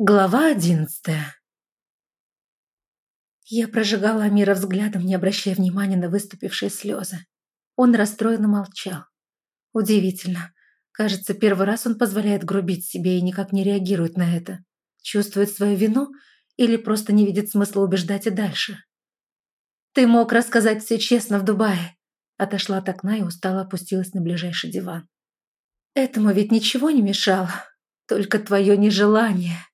Глава одиннадцатая Я прожигала Амира взглядом, не обращая внимания на выступившие слезы. Он расстроенно молчал. Удивительно. Кажется, первый раз он позволяет грубить себе и никак не реагирует на это. Чувствует свою вину или просто не видит смысла убеждать и дальше. «Ты мог рассказать все честно в Дубае», отошла от окна и устало опустилась на ближайший диван. «Этому ведь ничего не мешало, только твое нежелание».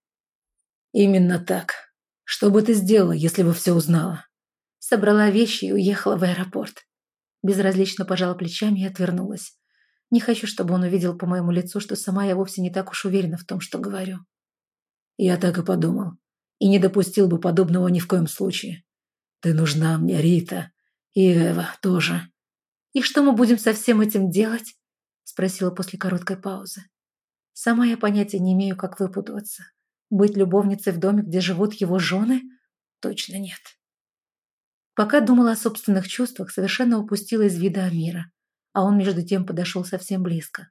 «Именно так. Что бы ты сделала, если бы все узнала?» Собрала вещи и уехала в аэропорт. Безразлично пожала плечами и отвернулась. Не хочу, чтобы он увидел по моему лицу, что сама я вовсе не так уж уверена в том, что говорю. Я так и подумал. И не допустил бы подобного ни в коем случае. Ты нужна мне, Рита. И Эва тоже. «И что мы будем со всем этим делать?» Спросила после короткой паузы. Сама я понятия не имею, как выпутываться. Быть любовницей в доме, где живут его жены? Точно нет. Пока думала о собственных чувствах, совершенно упустила из вида Амира. А он между тем подошел совсем близко.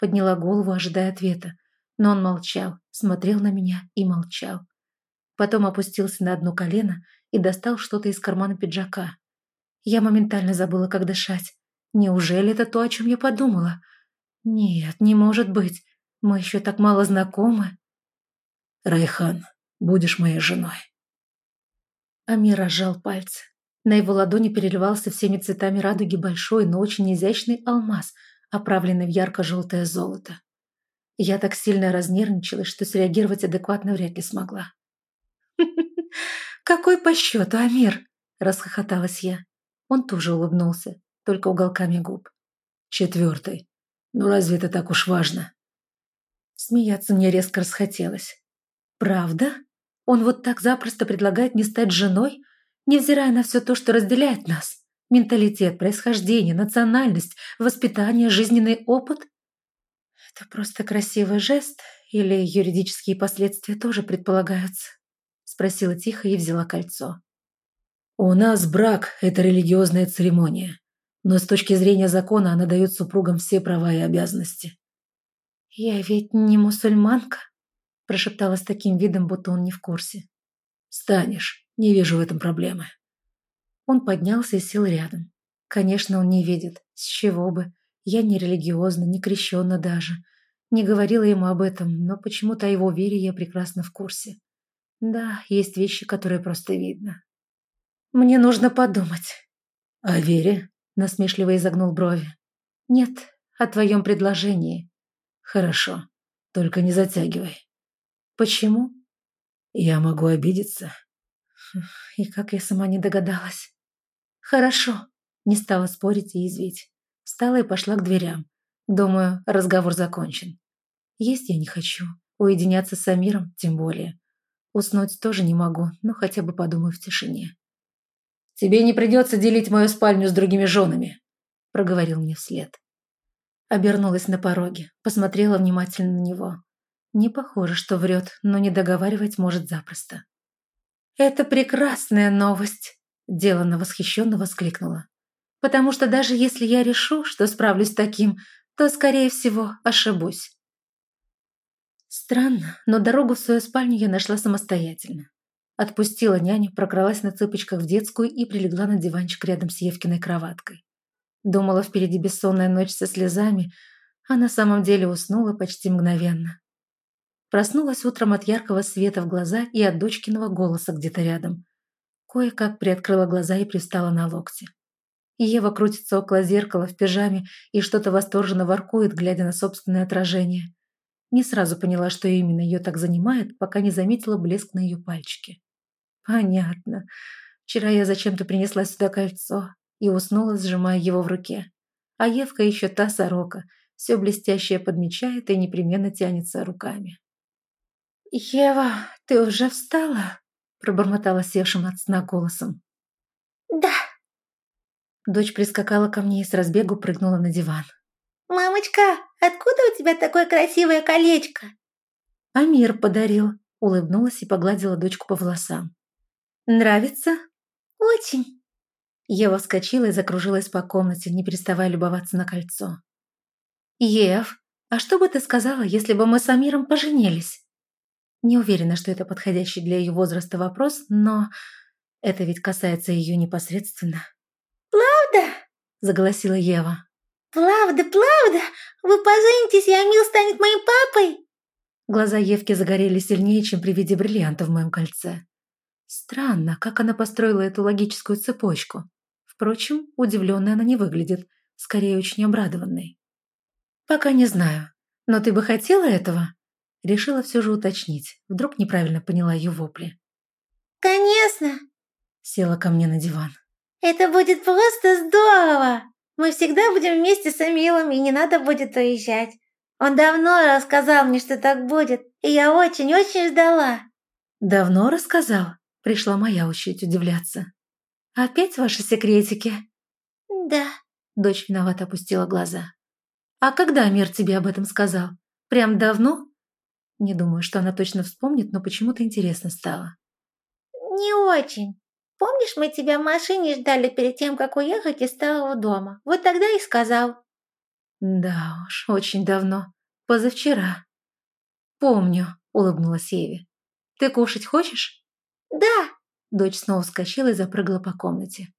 Подняла голову, ожидая ответа. Но он молчал, смотрел на меня и молчал. Потом опустился на одно колено и достал что-то из кармана пиджака. Я моментально забыла, как дышать. Неужели это то, о чем я подумала? Нет, не может быть. Мы еще так мало знакомы. Райхан, будешь моей женой. Амир разжал пальцы. На его ладони переливался всеми цветами радуги большой, но очень изящный алмаз, оправленный в ярко-желтое золото. Я так сильно разнервничалась, что среагировать адекватно вряд ли смогла. «Какой по счету, Амир?» – расхохоталась я. Он тоже улыбнулся, только уголками губ. «Четвертый. Ну разве это так уж важно?» Смеяться мне резко расхотелось. Правда? Он вот так запросто предлагает не стать женой, невзирая на все то, что разделяет нас? Менталитет, происхождение, национальность, воспитание, жизненный опыт? Это просто красивый жест или юридические последствия тоже предполагаются? Спросила тихо и взяла кольцо. У нас брак – это религиозная церемония, но с точки зрения закона она дает супругам все права и обязанности. Я ведь не мусульманка прошептала с таким видом, будто он не в курсе. «Станешь. Не вижу в этом проблемы». Он поднялся и сел рядом. Конечно, он не видит. С чего бы? Я не религиозна, не крещена даже. Не говорила ему об этом, но почему-то о его вере я прекрасно в курсе. Да, есть вещи, которые просто видно. Мне нужно подумать. О вере? Насмешливо изогнул брови. Нет, о твоем предложении. Хорошо, только не затягивай. Почему? Я могу обидеться. И как я сама не догадалась. Хорошо. Не стала спорить и извить. Встала и пошла к дверям. Думаю, разговор закончен. Есть я не хочу. Уединяться с Амиром тем более. Уснуть тоже не могу, но хотя бы подумаю в тишине. «Тебе не придется делить мою спальню с другими женами», — проговорил мне вслед. Обернулась на пороге, посмотрела внимательно на него. Не похоже, что врет, но не договаривать может запросто. «Это прекрасная новость!» – деланно восхищенно воскликнула. «Потому что даже если я решу, что справлюсь с таким, то, скорее всего, ошибусь». Странно, но дорогу в свою спальню я нашла самостоятельно. Отпустила няню, прокралась на цыпочках в детскую и прилегла на диванчик рядом с Евкиной кроваткой. Думала, впереди бессонная ночь со слезами, а на самом деле уснула почти мгновенно. Проснулась утром от яркого света в глаза и от дочкиного голоса где-то рядом. Кое-как приоткрыла глаза и пристала на локте. Ева крутится около зеркала в пижаме и что-то восторженно воркует, глядя на собственное отражение. Не сразу поняла, что именно ее так занимает, пока не заметила блеск на ее пальчике. Понятно. Вчера я зачем-то принесла сюда кольцо и уснула, сжимая его в руке. А Евка еще та сорока, все блестящее подмечает и непременно тянется руками. «Ева, ты уже встала?» пробормотала севшим от сна голосом. «Да». Дочь прискакала ко мне и с разбегу прыгнула на диван. «Мамочка, откуда у тебя такое красивое колечко?» «Амир подарил», улыбнулась и погладила дочку по волосам. «Нравится?» «Очень». Ева вскочила и закружилась по комнате, не переставая любоваться на кольцо. «Ев, а что бы ты сказала, если бы мы с Амиром поженились?» Не уверена, что это подходящий для ее возраста вопрос, но это ведь касается ее непосредственно. «Правда?» – заголосила Ева. «Правда, правда? Вы поженитесь, и Амил станет моим папой?» Глаза Евки загорели сильнее, чем при виде бриллианта в моем кольце. Странно, как она построила эту логическую цепочку. Впрочем, удивленной она не выглядит, скорее очень обрадованной. «Пока не знаю. Но ты бы хотела этого?» Решила все же уточнить. Вдруг неправильно поняла ее вопли. «Конечно!» Села ко мне на диван. «Это будет просто здорово! Мы всегда будем вместе с Амилом, и не надо будет уезжать. Он давно рассказал мне, что так будет, и я очень-очень ждала». «Давно рассказал?» Пришла моя очередь удивляться. «Опять ваши секретики?» «Да». Дочь виновато опустила глаза. «А когда Мир тебе об этом сказал? Прям давно?» Не думаю, что она точно вспомнит, но почему-то интересно стало. «Не очень. Помнишь, мы тебя в машине ждали перед тем, как уехать из старого дома? Вот тогда и сказал». «Да уж, очень давно. Позавчера». «Помню», — улыбнулась Еве. «Ты кушать хочешь?» «Да!» Дочь снова вскочила и запрыгала по комнате.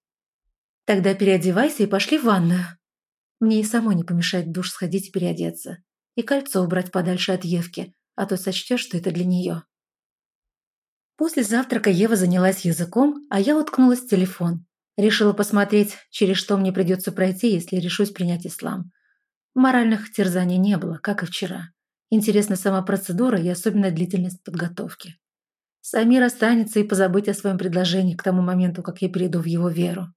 «Тогда переодевайся и пошли в ванную. Мне и самой не помешает душ сходить и переодеться. И кольцо убрать подальше от Евки, а то сочтешь, что это для нее». После завтрака Ева занялась языком, а я уткнулась в телефон. Решила посмотреть, через что мне придется пройти, если решусь принять ислам. Моральных терзаний не было, как и вчера. Интересна сама процедура и особенно длительность подготовки. Самир останется и позабыть о своем предложении к тому моменту, как я перейду в его веру.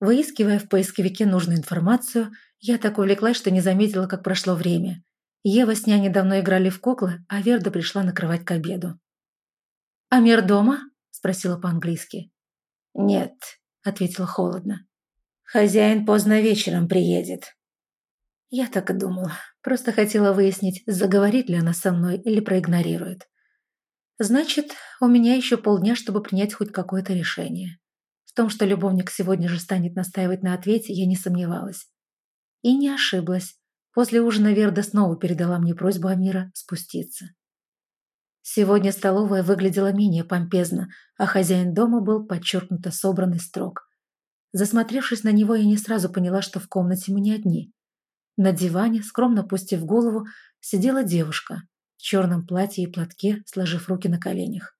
Выискивая в поисковике нужную информацию, я так увлеклась, что не заметила, как прошло время. Ева с няней давно играли в куклы, а Верда пришла накрывать к обеду. «Амир дома?» – спросила по-английски. «Нет», – ответила холодно. «Хозяин поздно вечером приедет». Я так и думала. Просто хотела выяснить, заговорит ли она со мной или проигнорирует. Значит, у меня еще полдня, чтобы принять хоть какое-то решение. В том, что любовник сегодня же станет настаивать на ответе, я не сомневалась. И не ошиблась. После ужина Верда снова передала мне просьбу Амира спуститься. Сегодня столовая выглядела менее помпезно, а хозяин дома был подчеркнуто собранный строг. Засмотревшись на него, я не сразу поняла, что в комнате мы не одни. На диване, скромно пустив голову, сидела девушка, в черном платье и платке, сложив руки на коленях.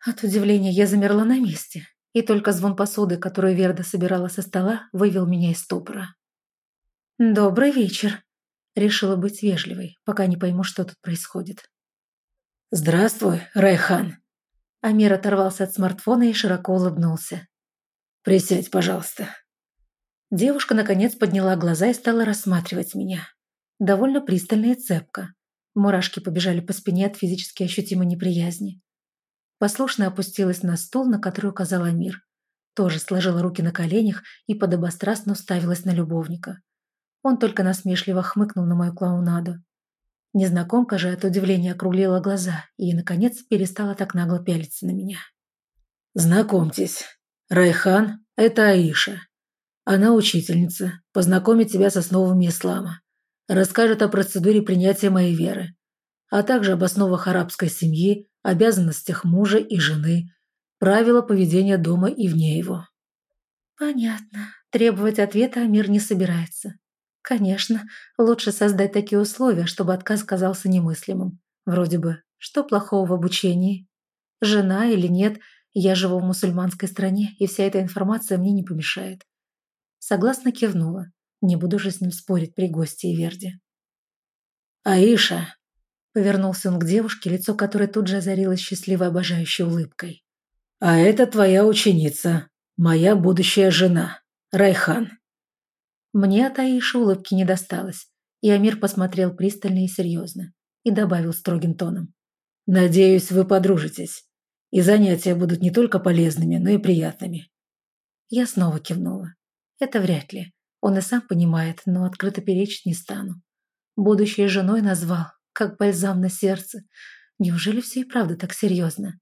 От удивления я замерла на месте, и только звон посуды, которую Верда собирала со стола, вывел меня из ступора. «Добрый вечер», — решила быть вежливой, пока не пойму, что тут происходит. «Здравствуй, Райхан». Амир оторвался от смартфона и широко улыбнулся. «Присядь, пожалуйста». Девушка, наконец, подняла глаза и стала рассматривать меня. Довольно пристально и цепко. Мурашки побежали по спине от физически ощутимой неприязни. Послушно опустилась на стул, на который указал Амир. Тоже сложила руки на коленях и подобострастно уставилась на любовника. Он только насмешливо хмыкнул на мою клоунаду. Незнакомка же от удивления округлила глаза и, наконец, перестала так нагло пялиться на меня. «Знакомьтесь, Райхан – это Аиша. Она учительница, познакомит тебя с основами ислама расскажет о процедуре принятия моей веры, а также об основах арабской семьи, обязанностях мужа и жены, правила поведения дома и вне его. Понятно. Требовать ответа Амир не собирается. Конечно, лучше создать такие условия, чтобы отказ казался немыслимым. Вроде бы, что плохого в обучении? Жена или нет, я живу в мусульманской стране, и вся эта информация мне не помешает. Согласно кивнула. Не буду же с ним спорить при гости и Верде. «Аиша!» Повернулся он к девушке, лицо которой тут же озарилось счастливой обожающей улыбкой. «А это твоя ученица, моя будущая жена, Райхан». Мне от Аиши улыбки не досталось, и Амир посмотрел пристально и серьезно и добавил строгим тоном. «Надеюсь, вы подружитесь, и занятия будут не только полезными, но и приятными». Я снова кивнула. Это вряд ли. Он и сам понимает, но открыто перечить не стану. Будущей женой назвал, как бальзам на сердце. Неужели все и правда так серьезно?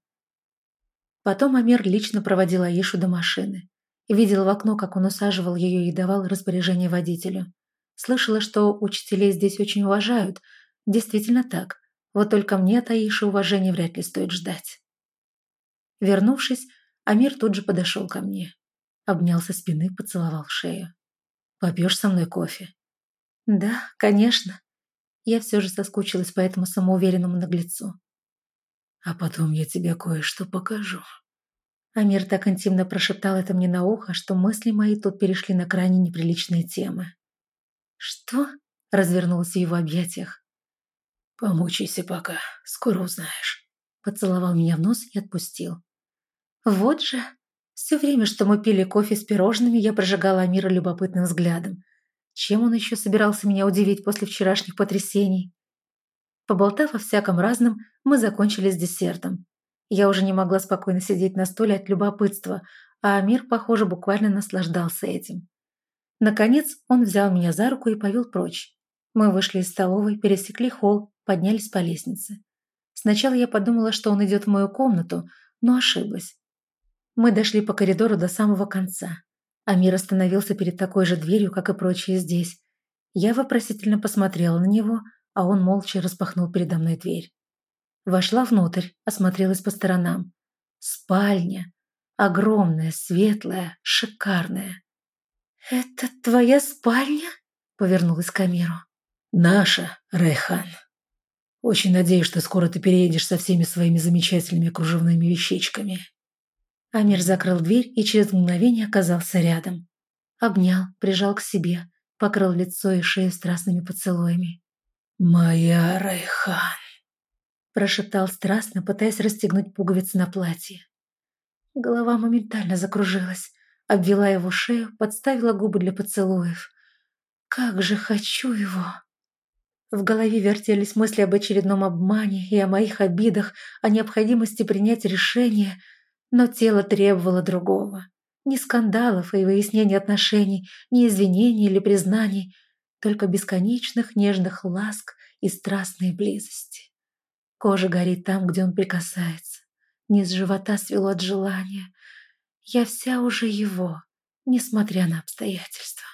Потом Амир лично проводил Аишу до машины. И видел в окно, как он усаживал ее и давал распоряжение водителю. Слышала, что учителей здесь очень уважают. Действительно так. Вот только мне от Аиши уважения вряд ли стоит ждать. Вернувшись, Амир тут же подошел ко мне. Обнял со спины, поцеловал шею. «Попьешь со мной кофе?» «Да, конечно». Я все же соскучилась по этому самоуверенному наглецу. «А потом я тебе кое-что покажу». Амир так интимно прошептал это мне на ухо, что мысли мои тут перешли на крайне неприличные темы. «Что?» – развернулась в его объятиях. «Помучайся пока, скоро узнаешь». Поцеловал меня в нос и отпустил. Вот же, все время, что мы пили кофе с пирожными, я прожигала Амира любопытным взглядом. Чем он еще собирался меня удивить после вчерашних потрясений? Поболтав о всяком разном, мы закончили с десертом. Я уже не могла спокойно сидеть на стуле от любопытства, а Амир, похоже, буквально наслаждался этим. Наконец он взял меня за руку и повел прочь. Мы вышли из столовой, пересекли холл, поднялись по лестнице. Сначала я подумала, что он идет в мою комнату, но ошиблась. Мы дошли по коридору до самого конца. Амир остановился перед такой же дверью, как и прочие здесь. Я вопросительно посмотрела на него, а он молча распахнул передо мной дверь. Вошла внутрь, осмотрелась по сторонам. Спальня. Огромная, светлая, шикарная. «Это твоя спальня?» — повернулась к Амиру. «Наша, Райхан. Очень надеюсь, что скоро ты переедешь со всеми своими замечательными кружевными вещичками». Амир закрыл дверь и через мгновение оказался рядом. Обнял, прижал к себе, покрыл лицо и шею страстными поцелуями. «Моя Райхан!» Прошептал страстно, пытаясь расстегнуть пуговицы на платье. Голова моментально закружилась, обвела его шею, подставила губы для поцелуев. «Как же хочу его!» В голове вертелись мысли об очередном обмане и о моих обидах, о необходимости принять решение, но тело требовало другого. Ни скандалов и выяснений отношений, ни извинений или признаний, только бесконечных нежных ласк и страстной близости. Кожа горит там, где он прикасается. Низ живота свело от желания. Я вся уже его, несмотря на обстоятельства.